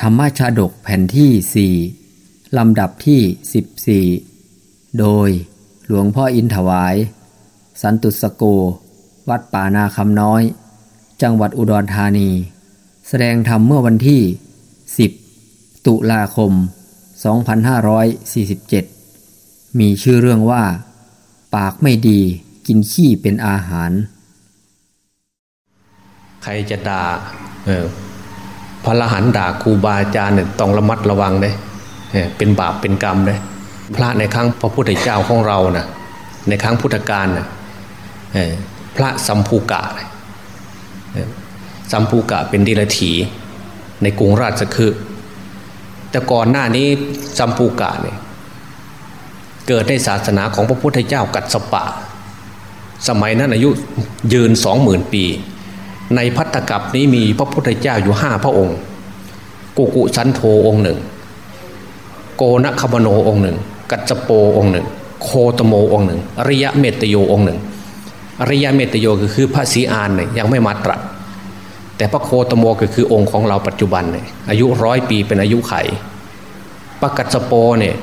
ธรรมชาดกแผ่นที่สี่ลำดับที่สิบสี่โดยหลวงพ่ออินถวาย สันตุสโก วัดป่านาคำน้อย จังหวัดอุดรธานี แสดงธรรมเมื่อวันที่ 10 ตุลาคม 2547 มีชื่อเรื่องว่า ปากไม่ดีกินขี้เป็นอาหาร ใครจะด่าเออ พระรหันด่าครูบาอาจารย์เนี่ยต้องระมัดระวังเลยเออเป็นบาปเป็นกรรมเลยพระในครั้งพระพุทธเจ้าของเรานะ่ะในครั้งพุทธกาลนะ่ะเออพระสัมภูกะเออสัมภูกะเป็นดีลถีในกรุงราชคฤห์แต่ก่อนหน้านี้สัมภูกะเนี่ยเกิดในศาสนาของพระพุทธเจ้ากัดสปะ สมัยนั้นอายุยืนสองหมื่นปี ในพัตตกับนี้มีพระพุทธเจ้าอยู่ห้าพระองค์ กุกุสันโธองค์หนึ่ง โกนคมโนองค์หนึ่ง กัจจโปองค์หนึ่ง โคตโมองค์หนึ่ง อริยะเมตโยองค์หนึ่ง อริยะเมตโยก็คือพระศรีอานเนี่ยยังไม่มาตรัส แต่พระโคตโมก็คือองค์ของเราปัจจุบันเนี่ยอายุร้อยปีเป็นอายุไข พระกัจจโปเนี่ย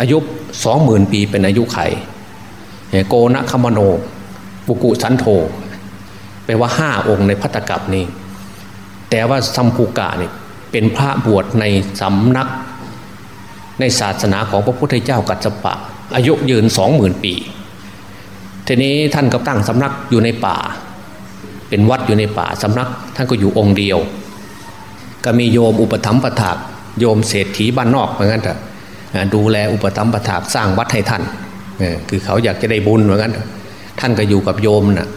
อายุสองหมื่นปีเป็นอายุไข โกนคมโนปุกุสันโธ ลว่าห้าองค์ในพัตตกับนี้ แต่ว่าสัมภูกะนี่เป็นพระบวชในสำนัก ในศาสนาของพระพุทธเจ้ากัจจปะ อายุยืนสองหมื่นปี ทีนี้ท่านก็ตั้งสำนักอยู่ในป่า เป็นวัดอยู่ในป่าสำนัก ท่านก็อยู่องค์เดียว ก็มีโยมอุปถัมภ์ประถากโยมเศรษฐีบ้านนอกเหมือนกันเถอะดูแลอุปถัมภ์ประถากสร้างวัดให้ท่านคือเขาอยากจะได้บุญเหมือนกันท่านก็อยู่กับโยมนะ่ะ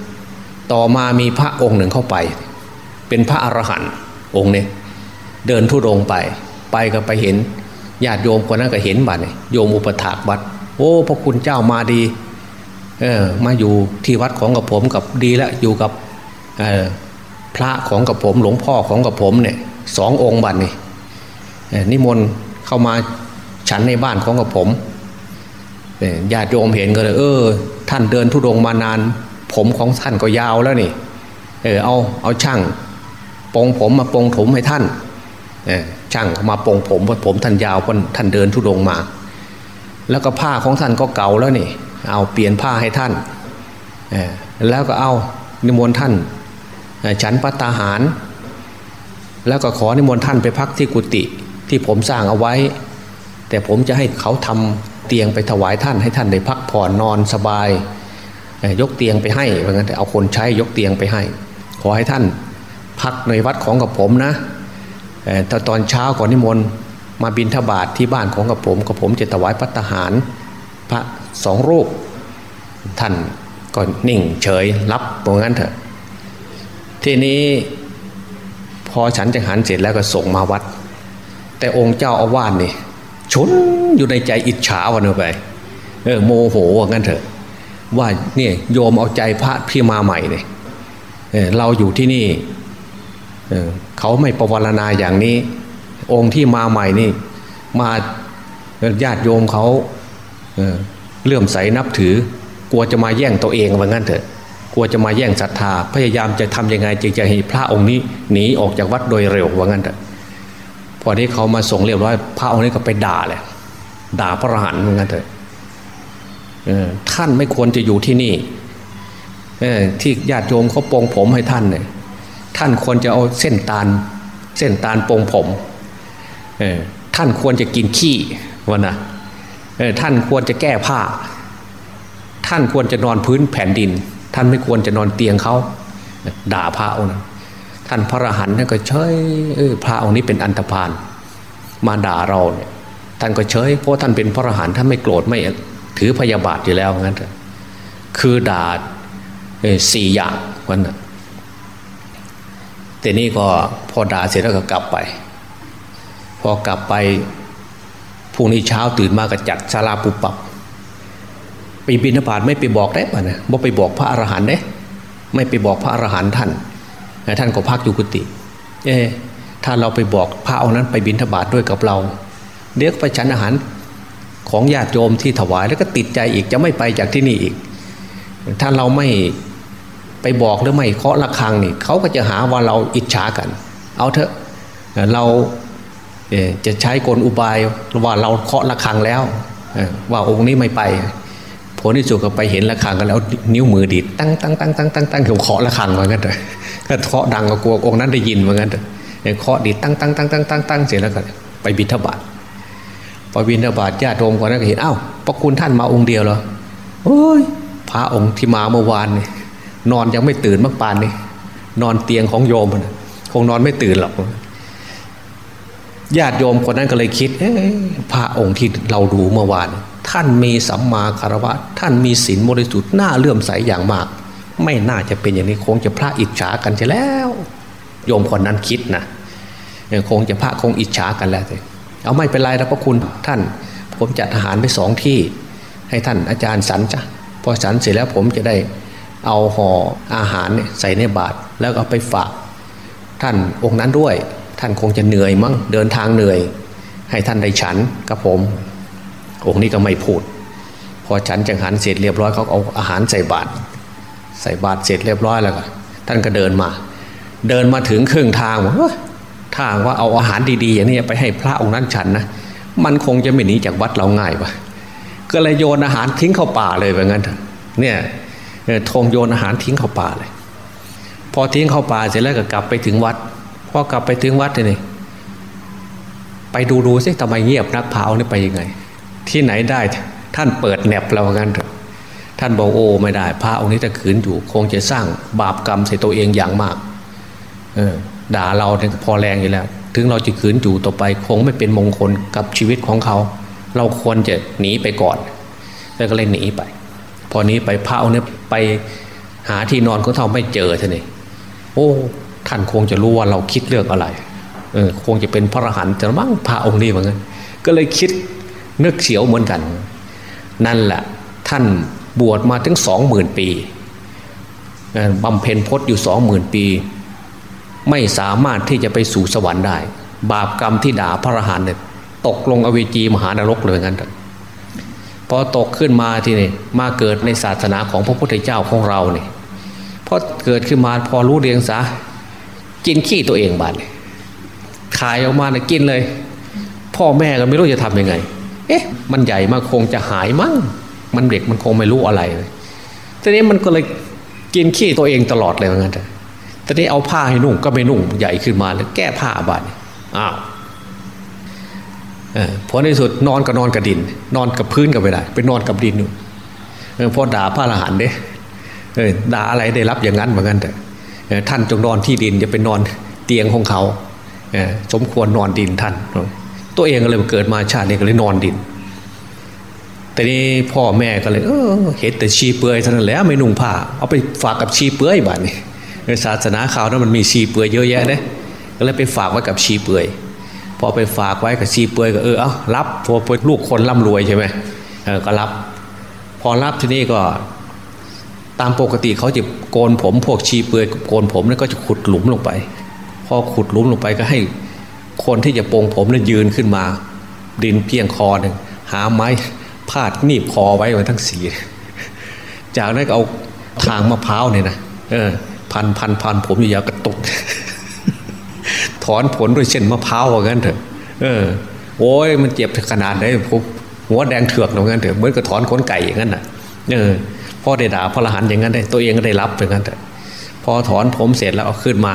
ต่อมามีพระองค์หนึ่งเข้าไป เป็นพระอรหันต์องค์นี้เดินทุดงไปไปก็ไปเห็นญาติโยมคนนั้นก็เห็นบัดเนี่ยโยมอุปถากวัด โอ้พระคุณเจ้ามาดีเออมาอยู่ที่วัดของกับผมกับดีแล้วอยู่กับพระของกับผมหลวงพ่อของกับผมเนี่ยสององค์บัดนี่นิมนต์เข้ามาฉันในบ้านของกับผมญาติโยมเห็นก็เลยเออ ท่านเดินทุดงมานาน ผมของท่านก็ยาวแล้วนี่ เออเอาเอาช่างปองผมมาปองถมให้ท่านเออช่างมาปองผมเพราะผมท่านยาวเพราะท่านเดินทุดงมา แล้วก็ผ้าของท่านก็เก่าแล้วนี่ เอาเปลี่ยนผ้าให้ท่านเออแล้วก็เอานิมนต์ท่านฉันปัตตาหาร แล้วก็ขอนิมนต์ท่านไปพักที่กุฏิที่ผมสร้างเอาไว้ แต่ผมจะให้เขาทำเตียงไปถวายท่านให้ท่านได้พักผ่อนนอนสบาย ยกเตียงไปให้เพราะงั้นเอาคนใช้ยกเตียงไปให้ ขอให้ท่านพักในวัดของกับผมนะแต่ตอนเช้าก่อนนิมนต์มาบินทบาทที่บ้านของกับผมกับผมจะถวายพัตหาร พระสองรูปท่านก็นิ่งเฉยรับตรงนั้นเถอะ ทีนี้พอฉันจะหันเสร็จแล้วก็ส่งมาวัด แต่องค์เจ้าอาวาสนี่ชนอยู่ในใจอิจฉาวันไปเออโมโหว่างั้นเถอะ ว่าเนี่ยโยมเอาใจพระพี่มาใหม่เนี่ยเราอยู่ที่นี่เขาไม่ประวรณาอย่างนี้ องค์ที่มาใหม่นี่ มาญาติโยมเขาเลื่อมใสนับถือกลัวจะมาแย่งตัวเองว่างั้นเถอะกลัวจะมาแย่งศรัทธา พยายามจะทำยังไงจึงจะให้พระองค์นี้หนีออกจากวัดโดยเร็วว่างั้นเถอะพอที่เขามาส่งเรียบร้อยพระองค์นี้ก็ไปด่าเลยด่าพระอรหันต์เหมือนกันเถอะ ท่านไม่ควรจะอยู่ที่นี่ที่ญาติโยมเขาปองผมให้ท่านเนี่ยท่านควรจะเอาเส้นตาล เส้นตาลปองผมท่านควรจะกินขี้วันนะท่านควรจะแก้ผ้า ท่านควรจะนอนพื้นแผ่นดิน ท่านไม่ควรจะนอนเตียงเขาด่าพระองค์นั้นท่านพระรหันต์นั่นก็เฉยพระองค์นี้เป็นอันธพาลมาด่าเราเนี่ยท่านก็เฉยเพราะท่านเป็นพระรหันต์ท่านไม่โกรธไม่ ถือพยาบาทอยู่แล้วงั้นคือด่าสี่อย่างวันนั้นแต่นี่ก็พอด่าเสร็จแล้วก็กลับไป พอกลับไปพรุ่งนี้เช้าตื่นมาก็จัดศาลาปุปับไปบินบาตไม่ไปบอกได้ป่ะนะบ่ไปบอกพระอรหันต์เด้ไม่ไปบอกพระอรหันต์ท่านท่านก็พักอยู่กุฏิเอถ้าเราไปบอกพระเอานั้นไปบินทบาทด้วยกับเรา เดี๋ยวไปฉันอาหาร ของญาติโยมที่ถวายแล้วก็ติดใจอีกจะไม่ไปจากที่นี่อีก ถ้าเราไม่ไปบอกหรือไม่เคาะระฆังนี่เขาก็จะหาว่าเราอิจฉากัน เอาเถอะเราจะใช้กลอุบายว่าเราเคาะระฆังแล้วว่าองค์นี้ไม่ไปผลที่สุดก็ไปเห็นระฆังกันแล้วนิ้วมือดีดตั้งตั้งตั้งตั้งตั้งตั้งเขาเคาะระฆังเหมือนกันเลยก็เคาะดังก็กลัวองค์นั้นได้ยินเหมือนกันเลยเคาะดีดตั้งตั้งตั้งตั้งตั้งตั้งเสร็จแล้วก็ไปบิณฑบาต พอบิณฑบาตญาติโยมคนนั้นก็เห็นอ้าวพระคุณท่านมาองค์เดียวเหรอโอ้ยพระองค์ที่มาเมื่อวานนี่นอนยังไม่ตื่นเมื่อปานนี่นอนเตียงของโยมนะคงนอนไม่ตื่นหรอกญาติโยมคนนั้นก็เลยคิดพระองค์ที่เราดูเมื่อวาน ท่านมีสัมมาคารวะ ท่านมีศีลบริสุทธิ์น่าเลื่อมใสอย่างมาก ไม่น่าจะเป็นอย่างนี้คงจะพระอิจฉากันจะแล้ว โยมคนนั้นคิดนะคงจะพระคงอิจฉากันแล้วเลย เอาไม่เป็นไรแล้วพระคุณท่าน ผมจัดอาหารไปสองที่ ให้ท่านอาจารย์สันจ้ะพอสันเสร็จแล้วผมจะได้เอาห่ออาหารใส่ในบาตรแล้วเอาไปฝาก ท่านองค์นั้นด้วย ท่านคงจะเหนื่อยมั้งเดินทางเหนื่อย ให้ท่านได้ฉันกับผม องค์นี้ก็ไม่พูด พอฉันจังหันเสร็จเรียบร้อยเขาเอาอาหารใส่บาตรใส่บาตรเสร็จเรียบร้อยแล้วก็ท่านก็เดินมา เดินมาถึงครึ่งทางว่า ถ้าว่าเอาอาหารดีๆอย่างนี้ไปให้พระองค์นั้นฉันนะมันคงจะไม่หนีจากวัดเราง่ายปะก็เลยโยนอาหารทิ้งเข้าป่าเลยแบบนั้นเนี่ยทงโยนอาหารทิ้งเข้าป่าเลย พอทิ้งเข้าป่าเสร็จแล้วก็กลับไปถึงวัดพอกลับไปถึงวัดนี่ไปดูดูสิทำไมเงียบนักเผานี่ไปยังไง ที่ไหนได้ท่านเปิดแหนบเรากันเถอะท่านบอกโอ้ไม่ได้ พระองค์นี้จะขืนอยู่ คงจะสร้างบาปกรรมใส่ตัวเองอย่างมาก เออ ด่าเราเนี่ยพอแรงอยู่แล้ว ถึงเราจะขืนอยู่ต่อไปคงไม่เป็นมงคลกับชีวิตของเขา เราควรจะหนีไปก่อนแล้วก็เลยหนีไป พอนี้ไปพระเอาเนี่ยไปหาที่นอนของเขาไม่เจอท่านนี่โอ้ท่านคงจะรู้ว่าเราคิดเรื่องอะไรเออคงจะเป็นพระอรหันต์จะมั่งพระองค์นี้เหมือนกันก็เลยคิดนึกเสียวเหมือนกัน นั่นแหละท่านบวชมาถึงสองหมื่นปีบำเพ็ญพจน์อยู่สองหมื่นปี ไม่สามารถที่จะไปสู่สวรรค์ได้ บาปกรรมที่ด่าพระอรหันต์เนี่ยตกลงอเวจีมหานรกเลยงั้นพอตกขึ้นมาที่นี่มาเกิดในศาสนาของพระพุทธเจ้าของเราเนี่ยพอเกิดขึ้นมาพอรู้เรียงสากินขี้ตัวเองบาดเลยขายออกมาเนี่ยกินเลย พ่อแม่ก็ไม่รู้จะทำยังไง เอ๊ะ มันใหญ่มาคงจะหายมั่งมันเด็กมันคงไม่รู้อะไรเลยทีนี้มันก็เลยกินขี้ตัวเองตลอดเลยเหมือนกัน ต่นี้เอาผ้าให้นุ่งก็ไม่นุ่งใหญ่ขึ้นมาแล้วแก้ผ้าบาดอ้าวพอในสุดนอนกับนอนกับดิน นอนกับพื้นกับไม่ได้ไปนอนกับดินอยู่พอด่าพระอรหันต์เด้ด่าอะไรได้รับอย่างนั้นเหมือนกันแต่ท่านจงนอนที่ดินอย่าไปนอนเตียงของเขาสมควรนอนดินท่าน ตัวเองก็เลยเกิดมาชาตินี้ก็เลยนอนดิน แต่นี้พ่อแม่ก็เลยเออเห็นแต่ชีเปือยเท่านั้นแหละไม่นุ่งผ้าเอาไปฝากกับชีเปือยบ้านนี่ ในศาสนาข่าวนั้นมันมีชีเปือยเยอะแยะเลยก็เลยไปฝากไว้กับชีเปือยพอไปฝากไว้กับชีเปือยก็เออเอารับพอเป็นลูกคนร่ำรวยใช่ไหมเออก็รับ พอรับที่นี่ก็ตามปกติเขาจะโกนผมพวกชีเปือยโกนผมนี่ก็จะขุดหลุมลงไป พอขุดหลุมลงไปก็ให้คนที่จะโปงผมนี่ยืนขึ้นมา ดินเพียงคอหนึ่งหาไม้พาดหนีบคอไว้ไว้ทั้งสีจากนั้นก็เอาทางมะพร้าวเนี่ยนะเออ พันพันพันผมยาวกระตุก ถอนผลด้วยเช่นมะพร้าวว่างั้นเถอะ เออ โอ้ยมันเจ็บขนาดไหนผมหัวแดงเถือกอย่างนั้นเถอะเหมือนกับถอนขนไก่อย่างนั้นน่ะ เออพ่อได้ด่าพระรหันอย่างนั้นได้ตัวเองก็ได้รับอย่างนั้นเถอะพอถอนผมเสร็จแล้วเอาขึ้นมา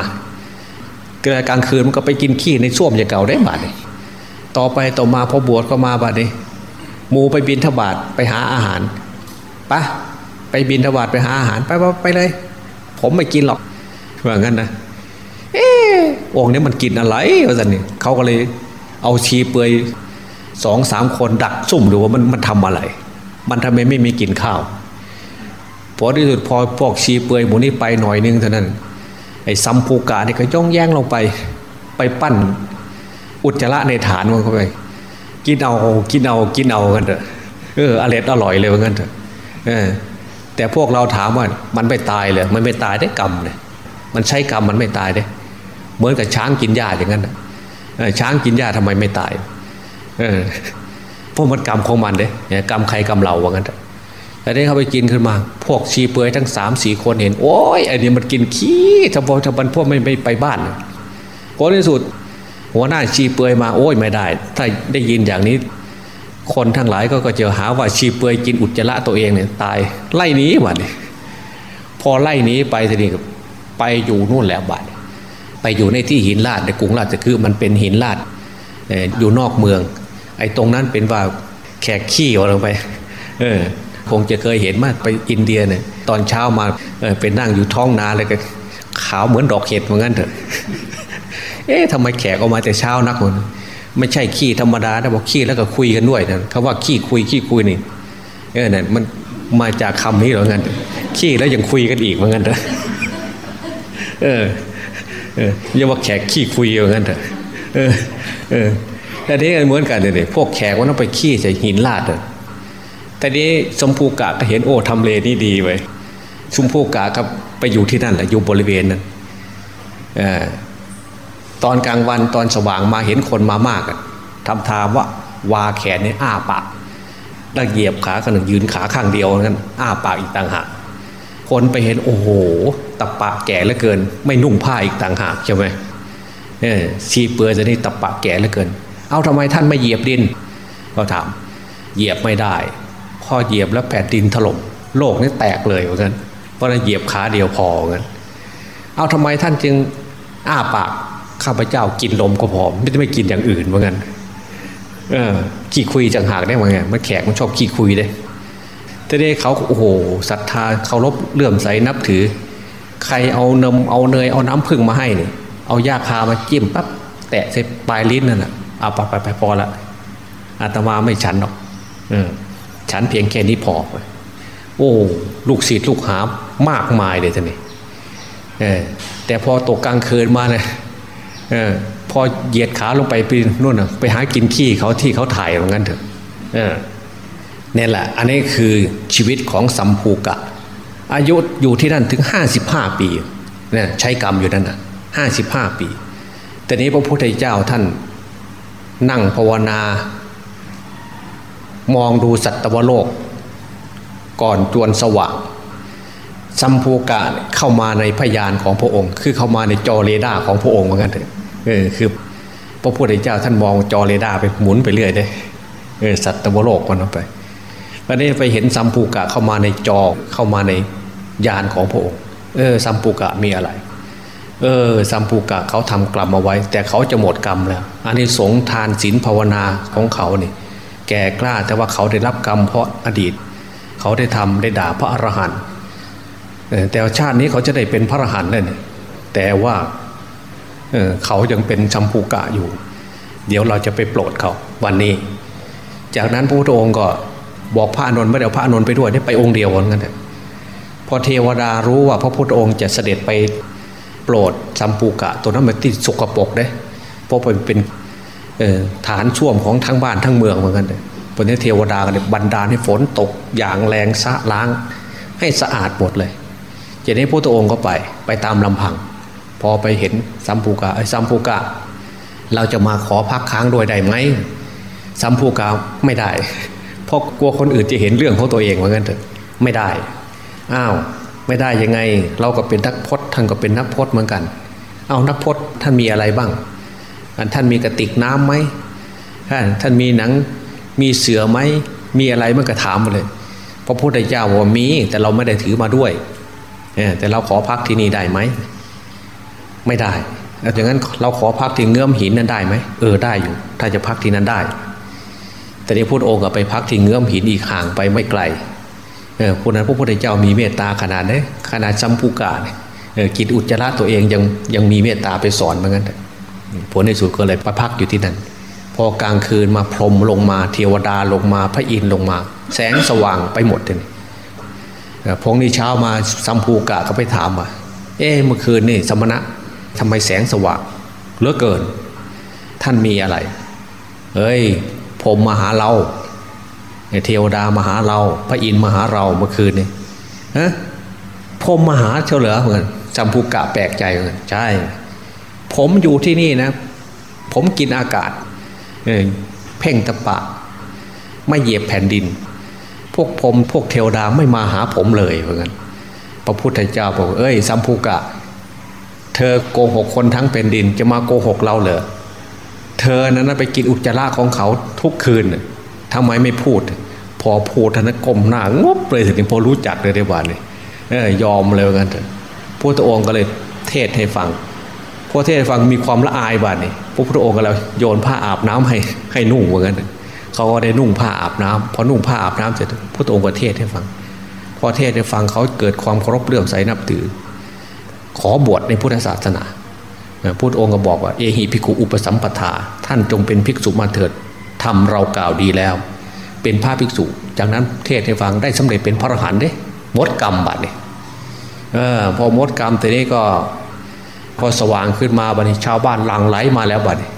เกิดกลางคืนมันก็ไปกินขี้ในส้วมอย่างเก่าได้บาดนี่ต่อไปต่อมาพอบวชก็มาบาดนี่มูไปบินทบาทไปหาอาหารปะไปบินทบาทไปหาอาหารไปไปเลย ผมไม่กินหรอกว่างั้นนะเออองค์นี้มันกินอะไรวะสันนี่เขาก็เลยเอาชีเปือยสองสามคนดักซุ่มดูว่ามันมันทำอะไร มันทำไมไม่มีกินข้าวพอที่สุดพอพวกชีเปือยหมูนี้ไปหน่อยนึงเท่านั้นไอ้ซัมพูกาเนี่ยก็ย่องแย่งลงไป ไปปั้น อุจจาระในฐานมันเข้าไป กินเอากินเอากินเอากันเถอะเอออร่อยอร่อยเลยว่างั้นเถอะเออ แต่พวกเราถามว่ามันไม่ตายเลยมันไม่ตายได้กรรมเลยมันใช้กรรมมันไม่ตายเด้เหมือนกับช้างกินหญ้าอย่างนั้นช้างกินหญ้าทำไมไม่ตายเออพวกมันกรรมของมันเด้กรรมใครกรรมเราว่างั้นแต่ได้เขาไปกินขึ้นมา พวกชีเปือยทั้งสามสี่คนเห็น โอ้ยไอ้นี่มันกินขี้ทำไมทำไมพวกไม่ไปบ้านผลในสุด หัวหน้าชีเปลือยมาโอ้ยไม่ได้ ถ้าได้ยินอย่างนี้ คนทั้งหลายก็ก็จะหาว่าชีเปลือยกินอุจจาระตัวเองเนี่ยตายไล่หนีวันนี้พอไล่หนีไปทีนี้ไปอยู่นู่นแล้วบัดไปอยู่ในที่หินลาดในกรุงราชคือมันเป็นหินลาดอยู่นอกเมือง ไอ้ตรงนั้นเป็นว่าแขกขี้ออกลงไป เออ คงจะเคยเห็นมากไปอินเดียเนี่ยตอนเช้ามาเออเป็นนั่งอยู่ท้องนาเลยก็ขาวเหมือนดอกเห็ดเหมือนกันเถอะ เอ๊ะทำไมแขกออกมาแต่เช้านักคน ไม่ใช่ขี้ธรรมดาแต่บอกขี้แล้วก็คุยกันด้วยนะคำว่าขี้คุยขี้คุยนี่เออเนี่ยมันมาจากคำนี้หรอเงี้ยขี้แล้วยังคุยกันอีกเหมือนกันเถอะเออเออย่าว่าแขกขี้คุยเหมือนกันเถอะเออเออแต่นี้เหมือนกันเลยพวกแขกว่าต้องไปขี้ใส่หินลาดเลยแต่นี้สมภูกะก็เห็นโอ้ทำเลนี่ดีไว้ชมภูกะก็ไปอยู่ที่นั่นแหละอยู่บริเวณนั้นอ ตอนกลางวันตอนสว่างมาเห็นคนมามากทำทาว่าวาแขนนี่อ้าปากแล้วเหยียบขาข้างหนึ่งยืนขาข้างเดียวนั้นอ้าปากอีกต่างหากคนไปเห็นโอ้โหตับปะแก่เหลือเกิน ไม่นุ่งผ้าอีกต่างหากใช่ไหมเออชีเปลือยจะนี่ตับปะแก่เหลือเกิน เอาทำไมท่านไม่เหยียบดินเขาถาม เหยียบไม่ได้พอเหยียบแล้วแผ่นดินถล่มโลกนี่แตกเลยเหมือนกันเพราะนั้นเหยียบขาเดียวพอเหมือนกันเอาทำไมท่านจึงอ้าปาก ข้าพเจ้ากินลมก็พอไม่ได้ไม่กินอย่างอื่นเหมือนกันเออขี้คุยจังหากได้ไหมไงมันแขกมันชอบขี้คุยเลยแต่เด้เขาโอ้โหศรัทธาเคารพเลื่อมใสนับถือ ใครเอานมเอาเนยเอาน้ำพึ่งมาให้เนี่ยเอายาคามาจิ้มปั๊บแตะเส้ปลายลิ้นนั่นแหละเอาไปไปไปพอละอาตมาไม่ฉันหรอกเออฉันเพียงแค่นี้พอโอ้ลูกศิษย์ลูกหามากมายเลยท่านนี่เออแต่พอตกกลางคืนมาเนี่ย ออพอเหยียดขาลงไปไปนู่นนะไปหากินขี้เขาที่เขาถ่ายเหมือนกันเถอะเออเนี่ยแหละ อันนี้คือชีวิตของสัมภูกะ อายุอยู่ที่นั่นถึงห้าสิบห้าปีเนี่ยใช้กรรมอยู่นั่นน่ะห้าสิบห้าปี แต่นี้พระพุทธเจ้าท่านนั่งภาวนา มองดูสัตวโลก ก่อนจวนสว่างสัมภูกะเข้ามาในพยานของพระองค์ คือเข้ามาในจอเรดาร์ของพระองค์เหมือนกันเถอะ เออคือพระพุทธเจ้าท่านมองจอเรดาร์ไปหมุนไปเรื่อยเลยเออสัตว์โลกมันไปวันนี้ไปเห็นสัมภูกะเข้ามาในจอเข้ามาในยานของพระองค์เออสัมภูกะมีอะไร เออสัมภูกะเขาทำกรรมเอาไว้ แต่เขาจะหมดกรรมแล้วอันนี้สงทานศีลภาวนาของเขานี่แก่กล้าแต่ว่าเขาได้รับกรรมเพราะอดีต เขาได้ทำได้ด่าพระอรหันต์แต่ชาตินี้เขาจะได้เป็นพระอรหันต์เลยแต่ว่า เขายังเป็นชัมพูกะอยู่ เดี๋ยวเราจะไปโปรดเขาวันนี้ จากนั้นพระพุทธองค์ก็บอกพระนนท์ไม่เดี๋ยวพระนนท์ไปด้วยได้ไปองค์เดียวกันกันพอเทวดารู้ว่าพระพุทธองค์จะเสด็จไปโปรดชัมพูกะ ตัวนั้นมันติดสกปรกเด้เพราะเป็นเป็นฐานช่วมของทั้งบ้านทั้งเมืองเหมือนกันเลยพอนี้เทวดาก็เลยบันดาลให้ฝนตกอย่างแรงสะล้างให้สะอาดหมดเลยจากนี้พระพุทธองค์ก็ไปไปตามลำพัง พอไปเห็นสัมภูกะไอ้สัมภูกะ เราจะมาขอพักค้างด้วยได้ไหมสัมภูกะไม่ได้ เพราะกลัวคนอื่นจะเห็นเรื่องของตัวเองเหมือนกันเถอะไม่ได้อ้าวไม่ได้ยังไง เราก็เป็นนักพจน์ท่านก็เป็นนักพจน์เหมือนกัน เอานักพจน์ท่านมีอะไรบ้างท่านมีกระติกน้ำไหมท่านมีหนังมีเสือไหมมีอะไรมันก็ถามมาเลยพระพุทธเจ้าว่ามีแต่เราไม่ได้ถือมาด้วยแต่เราขอพักที่นี่ได้ไหม ไม่ได้แล้วอย่างนั้นเราขอพักที่เงื่อมหินนั้นได้ไหมเออได้อยู่ ถ้าจะพักที่นั้นได้ แต่นี้พุทธองค์ก็ไปพักที่เงื่อมหินอีกห่างไปไม่ไกลเออคนนั้นพระพุทธเจ้ามีเมตตาขนาดนี้ขนาดจำภูกาเนี่ยกินอุจจาระตัวเองยังยังมีเมตตาไปสอนเหมือนกันผลในสุดก็เลยไปพักอยู่ที่นั่น พอกลางคืนมาพรมลงมาเทวดาลงมาพระอินทร์ลงมา แสงสว่างไปหมดเลยพงนี้เช้ามาสัมภูกะก็ไปถามว่าเอ๊ะเมื่อคืนนี่สมณะ ทำไมแสงสว่างเหลือเกิน ท่านมีอะไร เอ้ยผมมาหาเราเทวดามาหาเรา พระอินทร์มาหาเราเมื่อคืนนี่ฮะผมมาหาเฉลือเหมือนสัมภูกะแปลกใจเหมือนใช่ ผมอยู่ที่นี่นะ ผมกินอากาศเพ่งตะปะ ไม่เหยียบแผ่นดิน พวกผมพวกเทวดาไม่มาหาผมเลยเหมือนกันพระพุทธเจ้าบอกเอ้ยสัมภูกะ เธอโกหกคนทั้งเป็นดิน จะมาโกหกเราเหรอเธอนั้นไปกินอุจจาระของเขาทุกคืนทำไมไม่พูด พอพูดท่านก้มหน้างบเลยถึงพอรู้จักเลยได้บ้านนี่ยอมเลยกันเถอะพระองค์ก็เลยเทศให้ฟังพระเทศให้ฟังมีความละอายบ้านนี่พระพุทธองค์ก็เลยโยนผ้าอาบน้ำให้ให้นุ่งเหมือนกันเขาก็ได้นุ่งผ้าอาบน้ำพอนุ่งผ้าอาบน้ำเสร็จพระองค์ก็เทศให้ฟังพอเทศให้ฟังเขาเกิดความเคารพเลื่อมใสนับถือ ขอบวชในพุทธศาสนาพุทธองค์ก็บอกว่าเอหิภิกขุอุปสัมปทา ท่านจงเป็นภิกษุมาเถิดทำเรากล่าวดีแล้ว เป็นพระภิกษุ จากนั้นเทศให้ฟังได้สำเร็จเป็นพระอรหันต์เด้มดกรรมบัดเนี่ยพอมดกรรมตัวนี้ก็พอสว่างขึ้นมาบัดนี้ชาวบ้านหลั่งไหลมาแล้วบัดนี้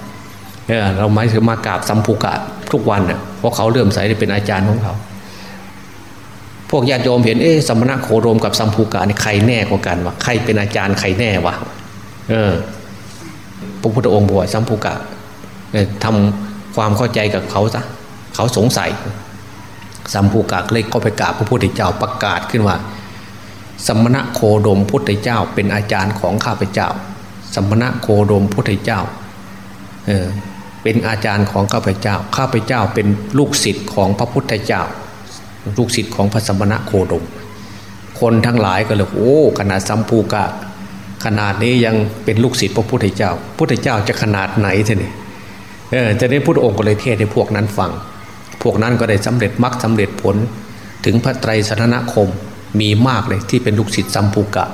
เออเราไม่ถึงมากราบสัมภูกะทุกวันเนี่ยเพราะเขาเลื่อมใสเป็นอาจารย์ของเขา พวกญาติโยมเห็นเอ๊ะสมณะโคโรมกับสัมภูกะนี่ใครแน่กว่ากันวะใครเป็นอาจารย์ใครแน่วะเออพระพุทธองค์บอกสัมภูกะทำความเข้าใจกับเขาซะเขาสงสัย สัมภูกะเลยก็ไปกราบพระพุทธเจ้าประกาศขึ้นว่า สมณะโคดมพุทธเจ้า เป็นอาจารย์ของข้าพเจ้า สมณะโคดมพุทธเจ้าเออเป็นอาจารย์ของข้าพเจ้า ข้าพเจ้าเป็นลูกศิษย์ของพระพุทธเจ้า ลูกศิษย์ของพระสมณะโคดม คนทั้งหลายก็เลยโอ้ขนาดสัมภูกะ ขนาดนี้ยังเป็นลูกศิษย์พระพุทธเจ้า พุทธเจ้าจะขนาดไหนท่านี่เออจะได้พุทธองค์ก็เลยเทศให้พวกนั้นฟัง พวกนั้นก็ได้สำเร็จมรรคสาเร็จผล ถึงพระไตรสรณคมมีมากเลยที่เป็นลูกศิษย์สัมภูกะ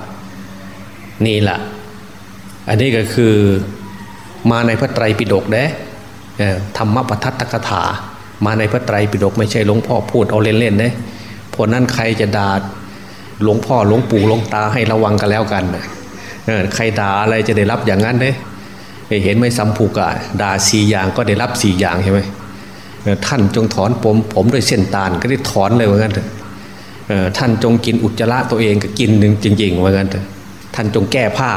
นี่แหละอันนี้ก็คือมาในพระไตรปิฎกเด้ธรรมปทัตตกถา มาในพระไตรปิฎกไม่ใช่หลวงพ่อพูดเอาเล่นๆเด้พวกนั้นใครจะด่าหลวงพ่อหลวงปู่หลวงตาให้ระวังกันแล้วกันใครด่าอะไรจะได้รับอย่างนั้นเด้เห็นไหมสัมภูกะด่าสี่อย่างก็ได้รับสี่อย่างใช่ไหมท่านจงถอนผมผมด้วยเส้นตาลก็ได้ถอนเลยเหมือนกันท่านจงกินอุจจาระตัวเองก็กินหนึ่งจริงๆเหมือนกันท่านจงแก้ผ้า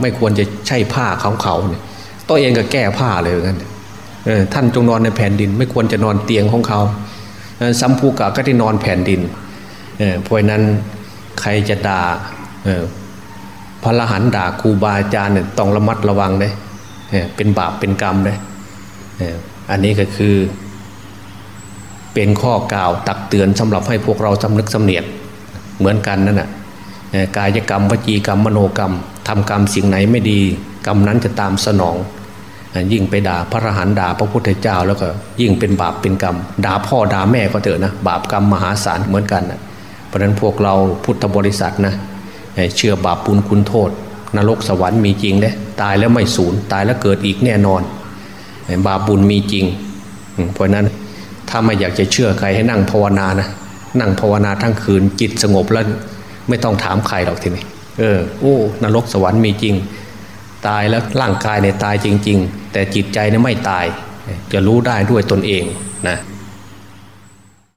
ไม่ควรจะใช่ผ้าของเขาเนี่ยตัวเองก็แก้ผ้าเลยเหมือนกัน ท่านจงนอนในแผ่นดิน ไม่ควรจะนอนเตียงของเขาสัมภูกะก็ได้นอนแผ่นดินเพราะนั้นใครจะด่าพระละหันด่าครูบาอาจารย์เนี่ยต้องระมัดระวังเลยเป็นบาปเป็นกรรมเลยอันนี้ก็คือ เป็นข้อกล่าวตักเตือนสำหรับให้พวกเราสำนึกสำเนียดเหมือนกันนั่นแหะกายกรรมวจีกรรมมโนกรรมทำกรรมสิ่งไหนไม่ดี กรรมนั้นจะตามสนอง ยิ่งไปด่าพระอรหันต์ด่าพระพุทธเจ้าแล้วก็ยิ่งเป็นบาปเป็นกรรม ด่าพ่อด่าแม่ก็เถอะนะบาปกรรมมหาศาลเหมือนกันนะเพราะฉะนั้นพวกเราพุทธบริษัทนะเชื่อบาปปุลคุณโทษ นรกสวรรค์มีจริงเลยตายแล้วไม่สูญตายแล้วเกิดอีกแน่นอน บาปบุญมีจริง เพราะนั้นถ้าไม่อยากจะเชื่อใครให้นั่งภาวนานะนั่งภาวนาทั้งคืนจิตสงบแล้วไม่ต้องถามใครหรอกทีนี้เออโอ้นรกสวรรค์มีจริง ตายแล้วร่างกายเนี่ยตายจริง ๆ แต่จิตใจเนี่ยไม่ตาย จะรู้ได้ด้วยตนเองนะ